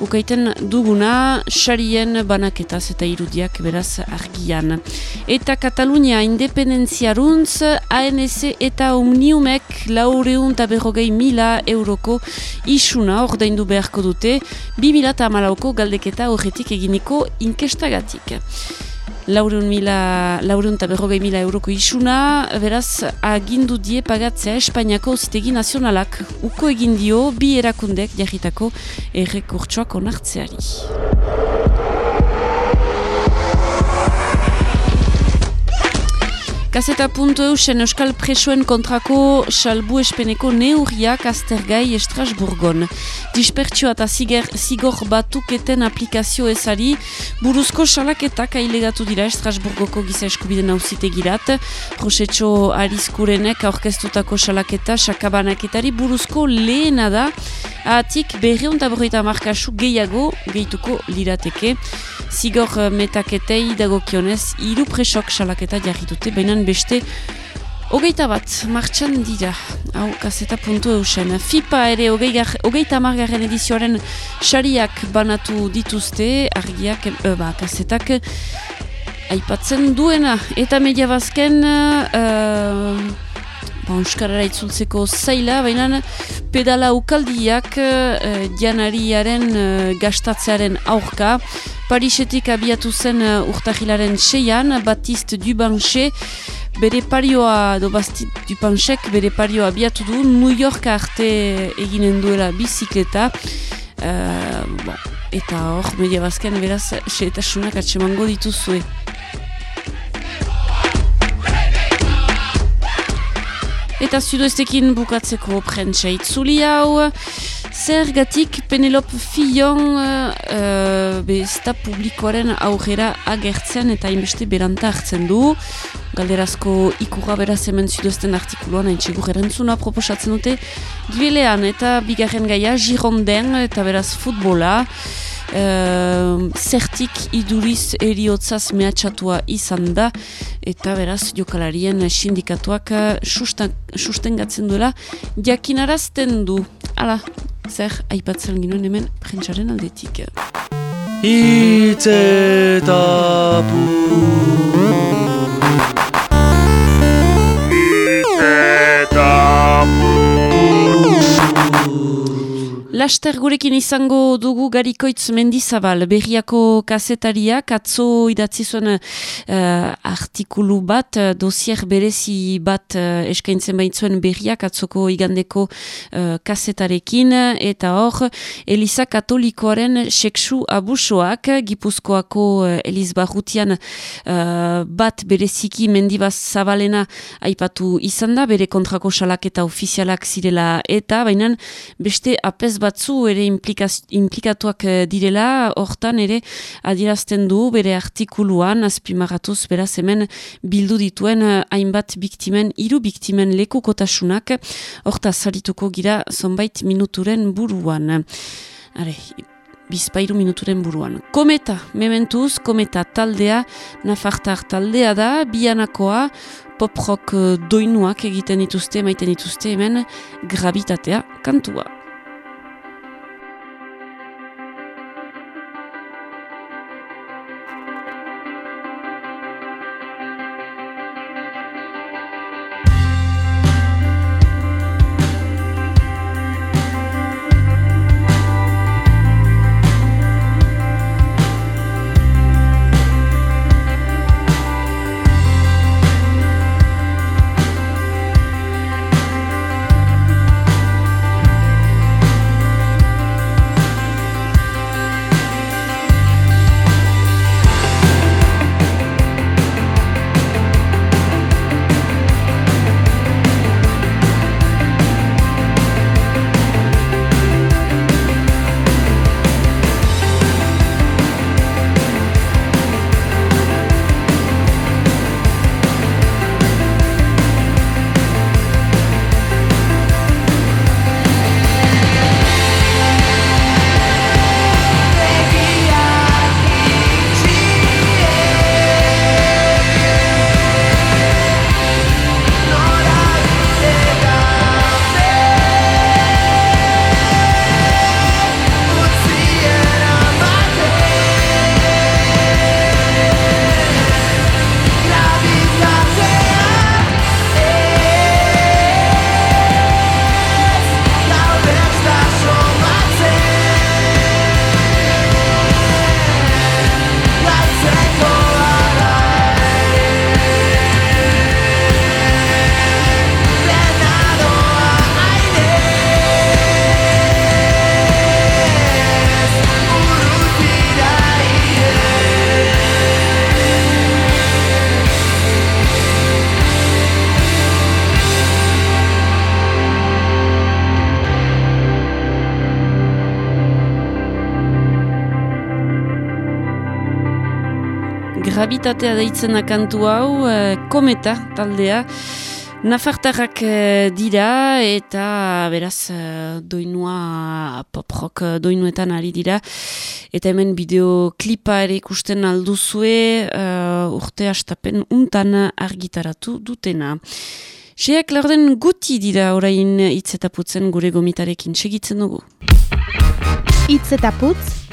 ukaiten duguna xarien banaketaz eta irudiak beraz argian. Eta Katalunia independenziaruntz ANC eta Omniumek laureun eta berrogei mila euroko isuna ordaindu beharko dute bi mila eta amalauko galdeketa horretik eginiko inkestagatik laurun mila, laurun eta berrogei mila euroko isuna, beraz, agindu die pagatzea Espainiako zitegi nazionalak. Uko egin dio, bi erakundek jarritako errekurtsoak onartzeari. Kaseta puntu eusen Euskal Presoen kontrako salbu espeneko neurriak aztergai Estrasburgon. Dispertsio eta zigor batuketen aplikazio ezari buruzko salaketak ailegatu dira Estrasburgoko giza eskubiden hauzite girat. Rosetxo Arizkurenek aurkeztutako salaketa sakabanaketari buruzko lehena da atik berreuntaborita markasu gehiago gehituko lirateke. Zigor metaketei dagokionez, hiru presok salaketa jarritute, baina beste hogeita bat martxan dira. Hau kaseta puntu eusen. FIPA ere hogeita margarren edizioaren xariak banatu dituzte argiak, e, ba, kasetak aipatzen duena. Eta media bazken uh, Euskarara itzultzeko zaila, baina pedala ukaldiak uh, janariaren uh, gastatzearen aurka. Parisetik abiatu zen uh, urtahilaren seian, Batiste Dubanche, bere parioa, do Bastit Dubanchek, bere parioa abiatu du, New York arte eginen duela bizikleta, uh, bon, eta hor, media bazken, beraz, seetasunak atsemango dituzue. Eta zudoestekin bukatzeko prentsa itzuli hau, Zergatik Penelope Fillon uh, bezta publikoaren aurrera agertzen eta inbeste beranta hartzen du. Galderazko ikurra beraz hemen zidozten artikuluan hain txegur erantzuna proposatzen dute. Gibelean eta bigarren gaia Gironden eta beraz futbola. Uh, zertik iduriz eriotzaz mehatxatua izan da eta beraz jokalarien sindikatuak susten, sustengatzen duela jakinarazten du. Hala, zer aipatzen ginoen hemen prentsaren aldetik. Itzetapu Laster gurekin izango dugu garikoitz mendizabal, berriako kasetariak, atzo idatzi zuen uh, artikulu bat, uh, dosier berezi bat uh, eskaintzen baitzuen berriak, atzoko igandeko uh, kasetarekin, eta hor, Eliza Katolikoaren seksu abusoak, Gipuzkoako uh, Eliz Barrutian uh, bat bereziki mendibaz zabalena aipatu izan da, bere kontrako salaketa ofizialak zirela eta, baina beste apez bat batzu ere implikatuak eh, direla, hortan ere adierazten du bere artikuluan, azpimaratuz beraz hemen bildu dituen eh, hainbat biktimen, hiru biktimen lekukotasunak, horta zarituko gira zonbait minuturen buruan. Are, bizpairu minuturen buruan. Kometa, mementuz, kometa taldea, nafartar taldea da, bianakoa, poprok eh, doinuak egiten dituzte, maiten dituzte hemen, gravitatea kantua. Grabitatea deitzen kantu hau, eh, kometa taldea. Nafartarrak eh, dira eta beraz eh, doinua pop-rock eh, doinuetan ari dira. Eta hemen bideoklipa ere ikusten alduzue uh, urte astapen untan argitaratu dutena. Seak laurden guti dira orain itzetaputzen gure gomitarekin segitzen dugu. Itzetaputz,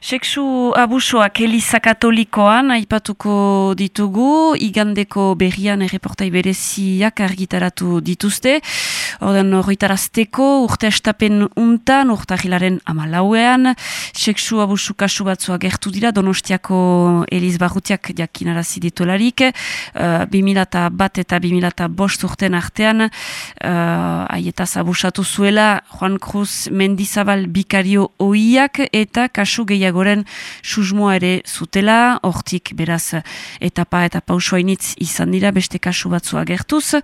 Sexu abusoak Eliza Katolikoan aipatuko ditugu, igandeko berrian erreportai bereziak argitaratu dituzte. Orden horretarazteko urte estapen untan, urte ahilaren amalauean, sexu abusu kasu batzua gertu dira, donostiako Eliz Barrutiak jakinarazi ditularik, uh, 2000 bat eta 2000 bost urten artean, uh, aietaz abusatu zuela, Juan Cruz Mendizabal bikario oiak eta kasu gehiago gehiagoren susmoa ere zutela, hortik beraz etapa eta pausoainitz izan dira beste kasu batzua gertuz.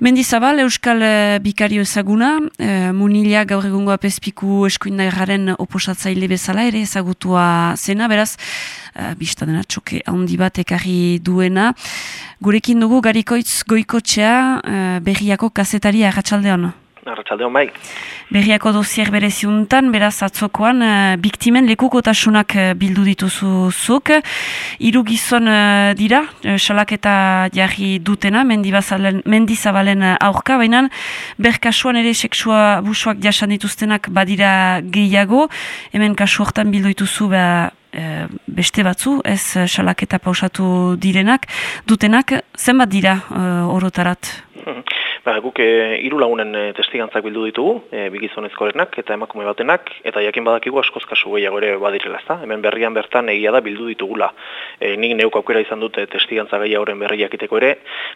Mendizabal, Euskal eh, Bikario ezaguna, e, munila gaur egungoa pezpiku eskuinda erraren oposatzaile bezala ere ezagutua zena, beraz, e, biztadena txoke handi bat ekarri duena. Gurekin dugu garikoitz goikotxea e, berriako kazetari arratsaldean. Arratxaldeon bai. Berriako dozier bereziuntan, beraz atzokoan, uh, biktimen lekukotasunak uh, bildu dituzuzuk. Iru gizon uh, dira, salaketa jarri dutena, mendizabalen aurka, baina berkasuan ere seksua busuak jasan dituztenak badira gehiago, hemen kasu hortan bildu dituzu ba, beste batzu, ez salaketa pausatu direnak, dutenak, zenbat dira orotarat? Ba, guk e, hiru lagunen e, testigantzak bildu ditugu, e, bigizonezkorenak eta emakume batenak, eta jakin badakigu askoz kasu gehiago ere badirela, ezta? Hemen berrian bertan egia da bildu ditugula. E, nik neuk aukera izan dute testigantza gehiagoren berri jakiteko ere,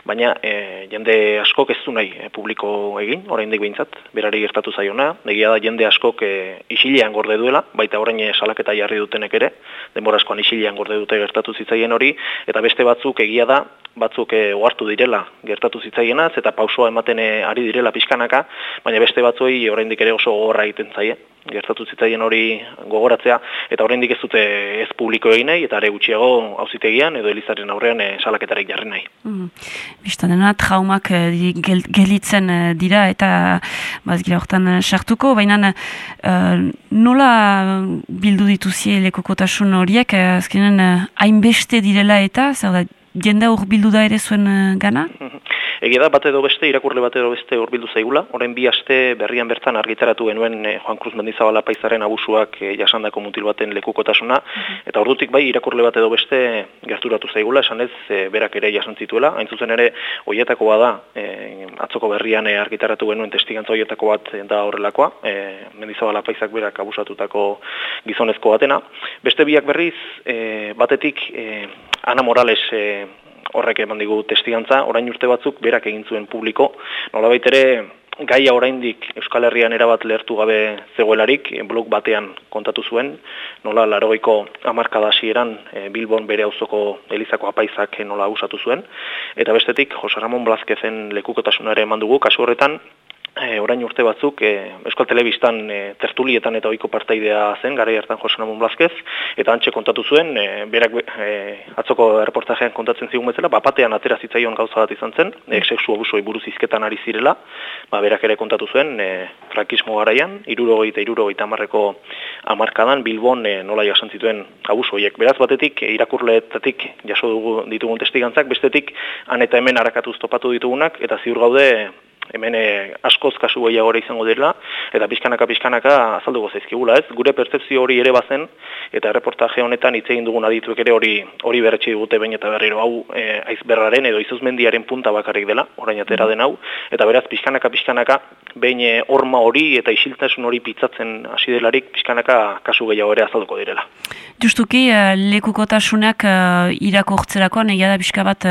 baina e, jende askok ez du nahi e, publiko egin, oraindik behintzat, berari gertatu zaiona, egia da jende askok e, isilean gorde duela, baita orain salaketa jarri dutenek ere, denbora askoan isilean gorde dute gertatu zitzaien hori, eta beste batzuk egia da, batzuk e, ohartu direla gertatu zitzaienaz, eta pausoa ematen eh, ari direla pixkanaka, baina beste batzuei oraindik ere oso gogorra egiten zaie gertatu zitzaien hori gogoratzea eta oraindik ez dute ez publiko egin nahi eta are gutxiago auzitegian edo elizaren aurrean e, salaketarek jarri nahi. Mm. Bista dena traumak e, gelitzen dira eta bazgira hortan sartuko, baina nola bildu dituzie lekokotasun horiek, azkenen hainbeste direla eta, zer da, jende hor bildu da ere zuen gana? *laughs* Egia da, bat edo beste, irakurle bat edo beste urbildu zaigula. Horren bi aste berrian bertan argitaratu genuen eh, Juan Cruz Mendizabala paizaren abusuak eh, jasandako mutil baten lekukotasuna. Mhm. Eta ordutik bai, irakurle bat edo beste gerturatu zaigula, esan ez, eh, berak ere jasantzituela. Hain zuzen ere, oietako bada, eh, atzoko berrian eh, argitaratu genuen testigantza oietako bat da horrelakoa. Eh, Mendizabala paizak berak abusatutako gizonezko batena. Beste biak berriz, eh, batetik, eh, Ana Morales eh, horrek eman digu testigantza, orain urte batzuk berak egin zuen publiko, nolabait ere gaia oraindik Euskal Herrian erabat lehertu gabe zegoelarik, blog batean kontatu zuen, nola larogeiko amarkada hasieran e, Bilbon bere auzoko Elizako apaizak nola usatu zuen, eta bestetik Jose Ramon Blazkezen lekukotasunare eman dugu, kasu horretan, E, orain urte batzuk, e, Euskal Telebistan e, tertulietan eta oiko partaidea zen, gara hartan Jose Namon Blazkez, eta antxe kontatu zuen, e, berak e, atzoko reportajean kontatzen zigun bezala, bapatean atera zitzaion gauza bat izan zen, e, sexu abusoi buruz izketan ari zirela, ba, berak ere kontatu zuen, e, frankismo garaian, irurogei eta irurogei tamarreko amarkadan, Bilbon e, nola jasan zituen abusoiek. Beraz batetik, irakurleetatik jaso dugu ditugun testigantzak, bestetik, han eta hemen harakatuz topatu ditugunak, eta ziur gaude, hemen eh, askoz kasu gehiago izango dela eta pizkanaka pizkanaka azalduko zaizkigula, ez? Gure pertzepzio hori ere bazen eta reportaje honetan hitz egin dugun adituek ere hori hori berretsi digute bain eta berriro hau e, aizberraren edo izuzmendiaren punta bakarrik dela, orain atera den hau eta beraz pizkanaka pizkanaka behin eh, horma hori eta isiltasun hori pitzatzen hasi delarik pizkanaka kasu gehiago ere azalduko direla. Justuki lekukotasunak irakortzerakoan egia da pixka bat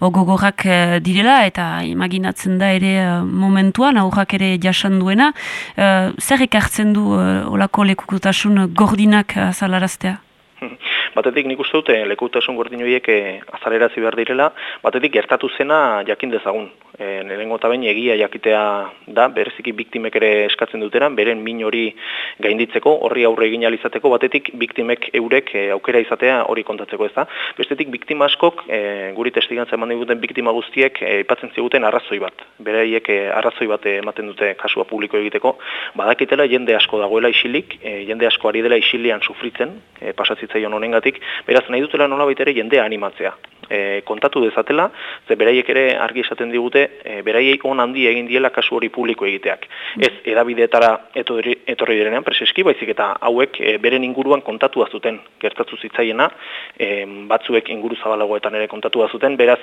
gogorrak direla eta imaginatzen da ere uh, momentuan, aurrak ere jasan duena, uh, zer ekartzen du uh, olako lekukutasun gordinak azalaraztea? *laughs* Batetik nik uste dute lekutasun gordin horiek azalerazi behar direla, batetik gertatu zena jakin dezagun. E, Lehenengo eta bain egia jakitea da, bereziki biktimek ere eskatzen duteran, beren min hori gainditzeko, horri aurre egin alizateko, batetik biktimek eurek e, aukera izatea hori kontatzeko ez da. Bestetik biktima askok, e, guri testigantza eman diguten biktima guztiek, e, ipatzen ziguten arrazoi bat. Beraiek e, arrazoi bat ematen dute kasua publiko egiteko, badakitela jende asko dagoela isilik, e, jende asko ari dela isilian sufritzen, e, pasatzitzaion honengatik, beraz nahi dutela nola baitere jendea animatzea e, kontatu dezatela, ze beraiek ere argi esaten digute, e, beraiek on handi egin diela kasu hori publiko egiteak. Mm. Ez edabideetara etorri, etorri direnean preseski, baizik eta hauek e, beren inguruan kontatu zuten gertatu zitzaiena, e, batzuek inguru zabalagoetan ere kontatu zuten, beraz,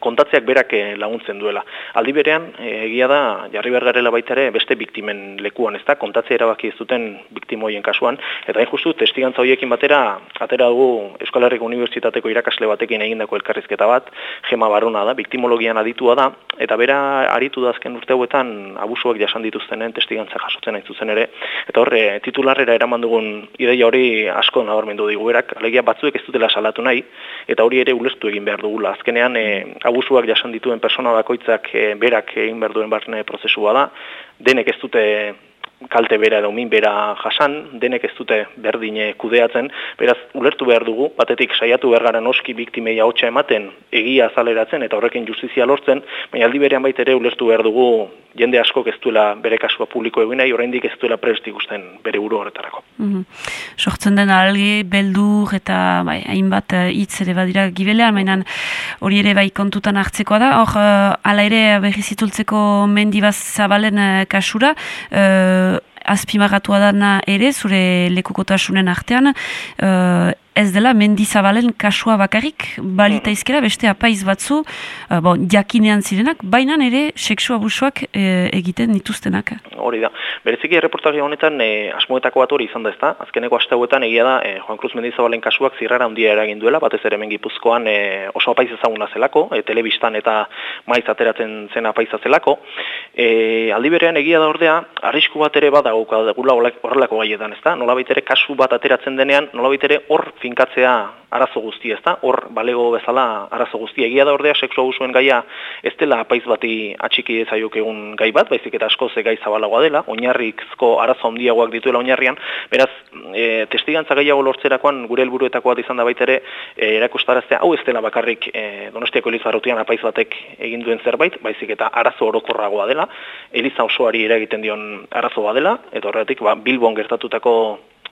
kontatzeak berak eh, laguntzen duela. Aldi berean, eh, egia da, jarri baita ere beste biktimen lekuan, ez da, kontatzea erabaki ez duten biktimoien kasuan, eta hain justu, testigantza horiekin batera, atera dugu Euskal Herriko Unibertsitateko irakasle batekin egindako elkarrizketa bat, gema barona da, biktimologian aditua da, eta bera aritu da azken urte hauetan abusuak jasan dituztenen testigantza jasotzen hain zuzen ere, eta horre, titularrera eraman dugun ideia hori asko nabarmendu digu berak, alegia batzuek ez dutela salatu nahi, eta hori ere ulertu egin behar dugula. Azkenean, e, abusuak jasan dituen persona bakoitzak e, berak egin behar duen barne prozesua da, denek ez dute kalte bera edo min bera jasan, denek ez dute berdine kudeatzen, beraz ulertu behar dugu, batetik saiatu bergara noski biktimei hotxa ematen, egia azaleratzen eta horrekin justizia lortzen, baina aldi berean baitere ulertu behar dugu jende asko ez duela bere kasua publiko egin nahi, oraindik ez duela prest ikusten bere uru horretarako. Mm Sortzen den algi, beldur eta bai, hainbat eh, hitz ere badira gibelean, mainan hori ere bai kontutan hartzekoa da, hor uh, ala ere berrizitultzeko mendibaz zabalen uh, kasura, uh, azpimagatua dana ere, zure lekukotasunen artean, uh, ez dela mendizabalen kasua bakarrik, balita mm. izkera beste apaiz batzu, uh, bon, jakinean zirenak, baina ere seksu abusuak e, egiten dituztenak. Hori da. Bereziki erreportagia honetan e, asmoetako bat hori izan da ezta. Azkeneko aste hauetan egia da e, Juan Cruz mendizabalen kasuak zirrara handia eragin duela, batez ere mengipuzkoan e, oso apaiz ezaguna zelako, e, telebistan eta maiz ateratzen zen apaiza zelako. E, aldi berean egia da ordea, arrisku bat ere badago horrelako gaietan ezta. Nola baitere kasu bat ateratzen denean, nola baitere hor finkatzea arazo guzti, ezta? Hor balego bezala arazo guzti. Egia da ordea sexu abusuen gaia ez dela apaiz bati atxiki ezaiok egun gai bat, baizik eta asko ze gai zabalagoa dela, oinarrizko arazo handiagoak dituela oinarrian, beraz, e, testigantza gehiago lortzerakoan gure helburuetako bat izan da baita ere, e, erakustaraztea hau ez dela bakarrik e, Donostiako Elizbarrutian apaiz batek egin duen zerbait, baizik eta arazo orokorragoa dela, Eliza osoari eragiten dion arazoa dela, eta horretik ba, Bilbon gertatutako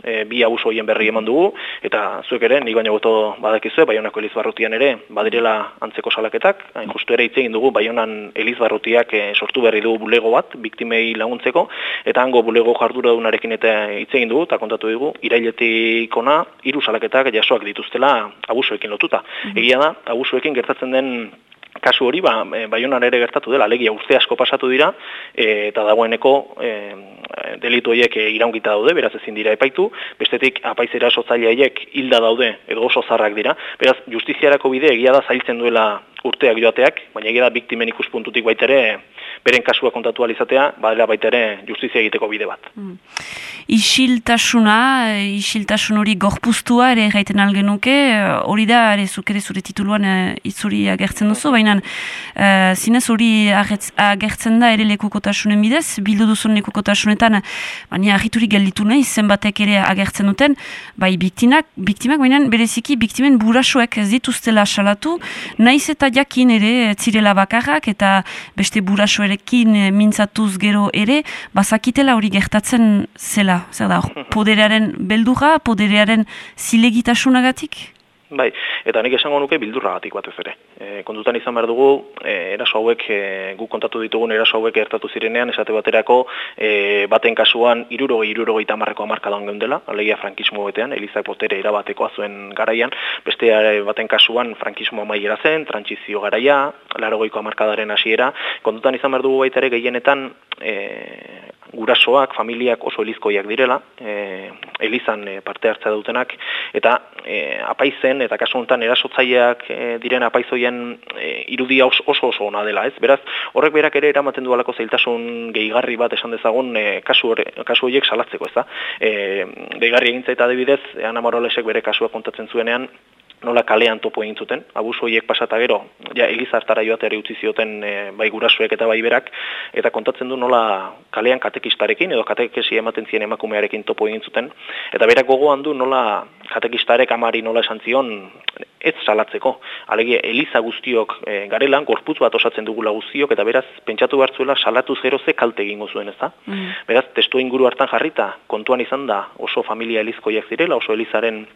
e, bi abuso hoien berri eman dugu, eta zuek ere, nik baina goto badakizue, Baionako Elizbarrutian ere, badirela antzeko salaketak, hain justu ere hitz egin dugu, Baionan Elizbarrutiak e, sortu berri du bulego bat, biktimei laguntzeko, eta hango bulego jardura dunarekin eta hitz egin dugu, eta kontatu dugu, irailetik ona, hiru salaketak jasoak dituztela abusoekin lotuta. Mm Egia da, abusoekin gertatzen den kasu hori, ba, e, baionan ere gertatu dela, alegia urte asko pasatu dira, e, eta dagoeneko e, delitu horiek e, iraungita daude, beraz ezin dira epaitu, bestetik apaizera sotzaile horiek hilda daude, edo oso zarrak dira, beraz justiziarako bide egia da zailtzen duela urteak joateak, baina egia da biktimen ikuspuntutik baitere, beren kasua kontatu alizatea, badela baitere justizia egiteko bide bat. Mm. Isiltasuna, isiltasun hori gorpuztua ere gaiten algenuke, hori da, ere zukere zure tituluan uh, itzuri agertzen duzu, baina uh, zinez hori agertzen da ere lekukotasunen bidez, bildu duzun lekukotasunetan, baina argiturik gelditu nahi, zenbatek ere agertzen duten, bai biktinak, biktimak, baina bereziki biktimen burasoek ez dituztela salatu, naiz eta jakin ere zirela bakarrak eta beste burasoerekin eh, mintzatuz gero ere, bazakitela hori gertatzen zela, zer da, *laughs* poderearen beldura, poderearen zilegitasunagatik? Bai, eta nik esango nuke bildurragatik batez ere. E, kontutan izan behar dugu, e, eraso hauek, e, guk kontatu ditugun eraso hauek gertatu zirenean, esate baterako, e, baten kasuan, irurogei, irurogei tamarreko amarkadan geundela, alegia frankismo betean, Elizak botere erabatekoa zuen garaian, beste baten kasuan frankismo amaiera zen, trantzizio garaia, larogoiko amarkadaren hasiera, kontutan izan behar dugu baita ere gehienetan, e, gurasoak, familiak oso elizkoiak direla, e, elizan e, parte hartzea dutenak, eta e, apaizen, eta kasu honetan erasotzaileak e, diren apaizoien e, irudia oso, oso oso ona dela, ez? Beraz, horrek berak ere eramaten du alako zailtasun gehigarri bat esan dezagun e, kasu, kasu horiek salatzeko, ez da? E, gehigarri egintza eta adibidez, Ana Morolesek bere kasua kontatzen zuenean, nola kalean topo egin zuten, abuso horiek pasata gero, ja, elizartara joateari utzi zioten e, bai gurasuek eta bai berak, eta kontatzen du nola kalean katekistarekin edo katekesi ematen zien emakumearekin topo egin zuten, eta berak gogoan du nola katekistarek amari nola esan zion ez salatzeko. Alegia, eliza guztiok e, garelan, gorputz bat osatzen dugula guztiok, eta beraz, pentsatu hartzuela salatuz gero ze kalte egingo zuen ez da. Mm. Beraz, testu inguru hartan jarrita, kontuan izan da oso familia elizkoiak zirela, oso elizaren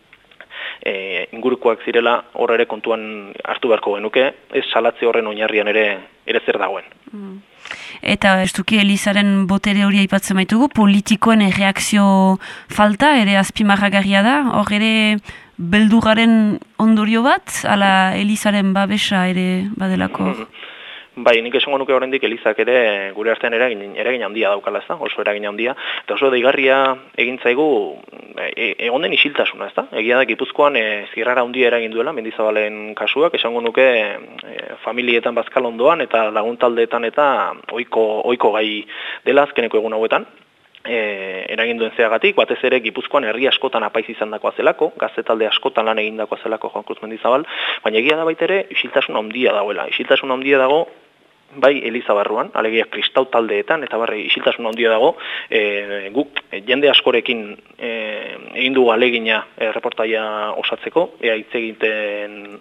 e, ingurukoak zirela hor ere kontuan hartu beharko genuke, ez salatze horren oinarrian ere ere zer dagoen. Mm. Eta ez duki Elizaren botere hori aipatzen maitugu, politikoen reakzio falta ere azpimarragarria da, hor ere beldugaren ondorio bat, ala Elizaren babesa ere badelako. Mm Bai, nik esango nuke horrendik Elizak ere gure artean eragin, eragin handia daukala, ez oso eragin handia. Eta oso deigarria egin zaigu e, egon den isiltasuna, ez da? Egia da, Gipuzkoan e, zirrara handia eragin duela, mendizabalen kasuak, esango nuke e, familietan bazkal ondoan eta laguntaldeetan eta oiko, oiko gai dela azkeneko egun hauetan. E, eragin duen zeagatik, batez ere Gipuzkoan herri askotan apaiz izan dakoa zelako, gazetalde askotan lan egin dakoa zelako Joan Cruz Mendizabal, baina egia da baitere isiltasun handia dagoela. Isiltasun handia dago bai Eliza barruan, alegia kristau taldeetan, eta barri isiltasun handia dago, e, guk jende askorekin e, egin du alegina e, reportaia osatzeko, ea hitz egiten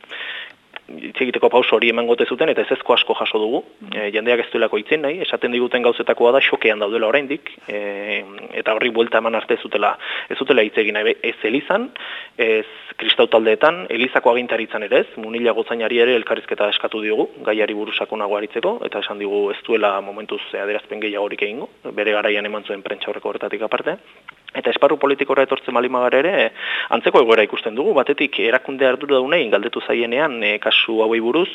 itxegiteko pauso hori eman gote zuten, eta ez ezko asko jaso dugu. E, jendeak ez duelako itzen nahi, esaten diguten gauzetakoa da, xokean daudela oraindik, e, eta horri buelta eman arte zutela, ez zutela itzegin nahi, ez elizan, ez kristau taldeetan, elizako agintaritzan ere ez, munila gotzainari ere elkarrizketa eskatu diogu, gaiari burusako nago aritzeko, eta esan digu ez duela momentuz aderazpen gehiagorik egingo, bere garaian eman zuen prentsa horreko horretatik aparte. Eta esparru politikora etortzen malimagar ere, antzeko egoera ikusten dugu, batetik erakunde ardura daunei, galdetu zaienean, e, kasu hauei buruz,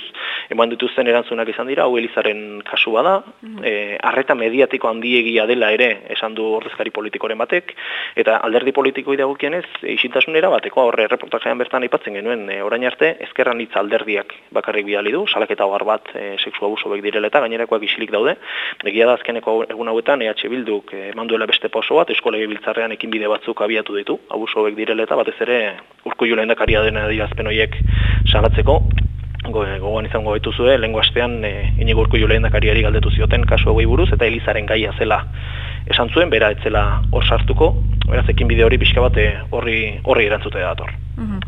eman dituzten erantzunak izan dira, hau elizaren kasu bada, mm. e, arreta mediatiko handiegia dela ere, esan du ordezkari politikoren batek, eta alderdi politikoi dagokienez, isintasunera bateko, horre reportajean bertan aipatzen genuen, e, orain arte, ezkerran hitz alderdiak bakarrik bidali du, salaketa hogar bat e, seksu abuso bek direla eta gainerakoak isilik daude, egia da azkeneko egun hauetan, EH Bilduk e, manduela beste poso bat, eskolegi biltzarrean ekin bide batzuk abiatu ditu, abuso hobek direle eta batez ere urko julen dakaria dena dirazpen horiek salatzeko. Gogoan izango baitu zuen, lehen astean e, inigo urko julen dakariari galdetu zioten kasu hogei buruz eta Elizaren gaia zela esan zuen, bera etzela hor sartuko, beraz ekin bide hori pixka bate horri, horri erantzute dator. Mm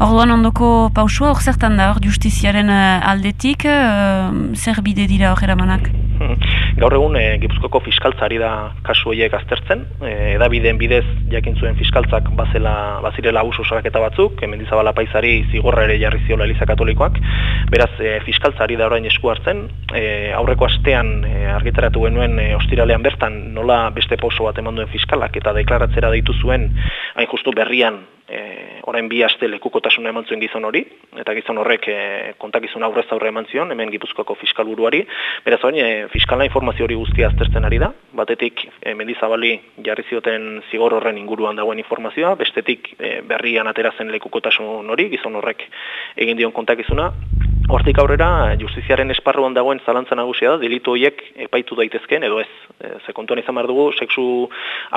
Orduan ondoko pausua, hor zertan da, hor justiziaren uh, aldetik, uh, zer bide dira hor eramanak? *laughs* Gaur egun e, Gipuzkoko fiskaltzari da kasu horiek aztertzen, e, edabideen bidez jakin zuen fiskaltzak bazela bazirela abuso eta batzuk, Mendizabala paisari zigorra ere jarri ziola Eliza Katolikoak. Beraz, e, fiskaltzari da orain esku hartzen, e, aurreko astean e, argitaratu genuen e, ostiralean bertan nola beste pauso bat eman duen fiskalak eta deklaratzera deitu zuen hain justu berrian orain bi aste lekukotasuna eman zuen gizon hori, eta gizon horrek e, kontakizun aurrez aurre eman zion, hemen gipuzkoako fiskal buruari, beraz orain, e, fiskala informazio hori guztia aztertzen ari da, batetik e, mendizabali jarri zioten zigor horren inguruan dagoen informazioa, bestetik e, berrian aterazen lekukotasun hori, gizon horrek egin dion kontakizuna, Hortik aurrera, justiziaren esparruan dagoen zalantza nagusia da, delitu horiek epaitu daitezkeen edo ez. E, ze kontuan izan behar dugu, seksu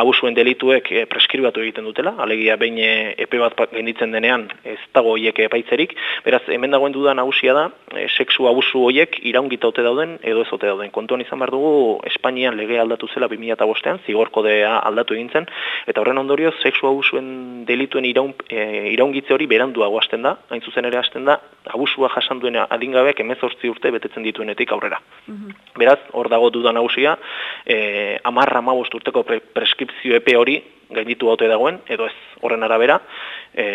abusuen delituek e, preskribatu egiten dutela, alegia behin e, epe bat genditzen denean ez dago horiek epaitzerik. Beraz, hemen dagoen duda nagusia da, e, seksu abusu horiek iraungita ote dauden edo ez ote dauden. Kontuan izan behar dugu, Espainian lege aldatu zela 2005an, zigorko dea aldatu egintzen, eta horren ondorioz, seksu abusuen delituen iraun, e, iraungitze hori beranduago hasten da, hain zuzen ere hasten da, abusua jasan duena adingabeak emezortzi urte betetzen dituenetik aurrera. Mhm. Beraz, hor dago duda nagusia, e, amarra mabost urteko pre preskripzio epe hori gainditu baute dagoen, edo ez horren arabera, e,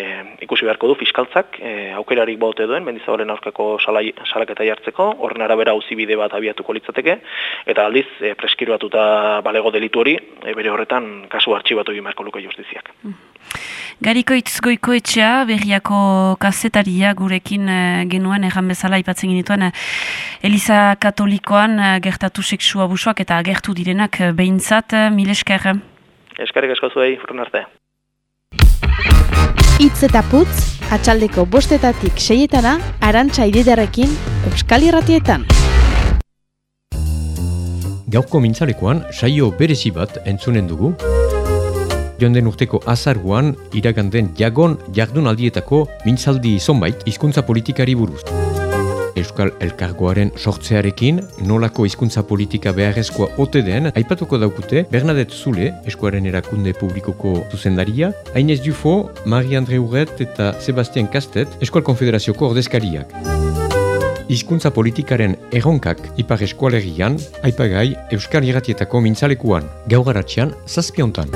ikusi beharko du fiskaltzak, e, aukerarik baute duen, mendizabaren aurkako salai, salaketa jartzeko, horren arabera bide bat abiatuko litzateke, eta aldiz, e, preskiribatuta balego delitu hori, e, bere horretan kasu artxibatu egin beharko luke justiziak. Mm. Gariko itzgoiko etxea, berriako kazetaria gurekin uh, genuen erran bezala ipatzen genituen uh, Eliza Katolikoan uh, gertatu seksu abusuak eta gertu direnak behintzat, mil esker. Eskarrik asko zuei, furun arte. Itz eta putz, atxaldeko bostetatik seietana, arantxa ididarekin, euskal irratietan. Gaurko mintzalekoan, saio berezi bat entzunen dugu. Joan den urteko azaruan iraganden jagon jardunaldietako mintzaldi zonbait hizkuntza politikari buruz. Euskal Elkargoaren sortzearekin, nolako hizkuntza politika beharrezkoa ote den, aipatuko daukute Bernadette Zule, eskuaren erakunde publikoko zuzendaria, Ainez Dufo, Marie-Andre Urret eta Sebastian Kastet, Eskual Konfederazioko ordezkariak. Hizkuntza politikaren erronkak ipar eskualerian, aipagai Euskal Iratietako mintzalekuan, gaugaratxean, zazpiontan.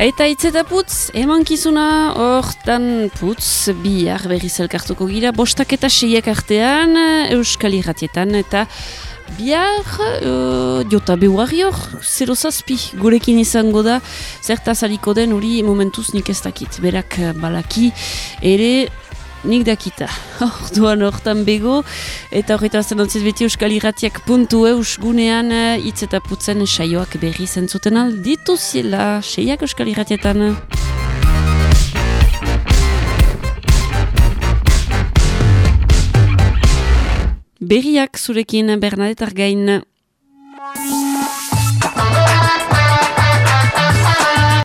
Eta hitz eta putz, eman kizuna, hortan putz, bihar berriz elkartuko gira, bostak eta seiak artean, Euskal Irratietan, eta bihar, uh, jota behuari hor, zero zazpi, gurekin izango da, zertaz aliko den hori momentuz nik ez dakit, berak balaki, ere, nik dakita. *laughs* Orduan hortan bego, eta horretu azten ontzit beti euskal irratiak puntu eus gunean eh, hitz eta putzen saioak berri zentzuten alditu zela, seiak euskal irratietan. Berriak zurekin Bernadette Argain.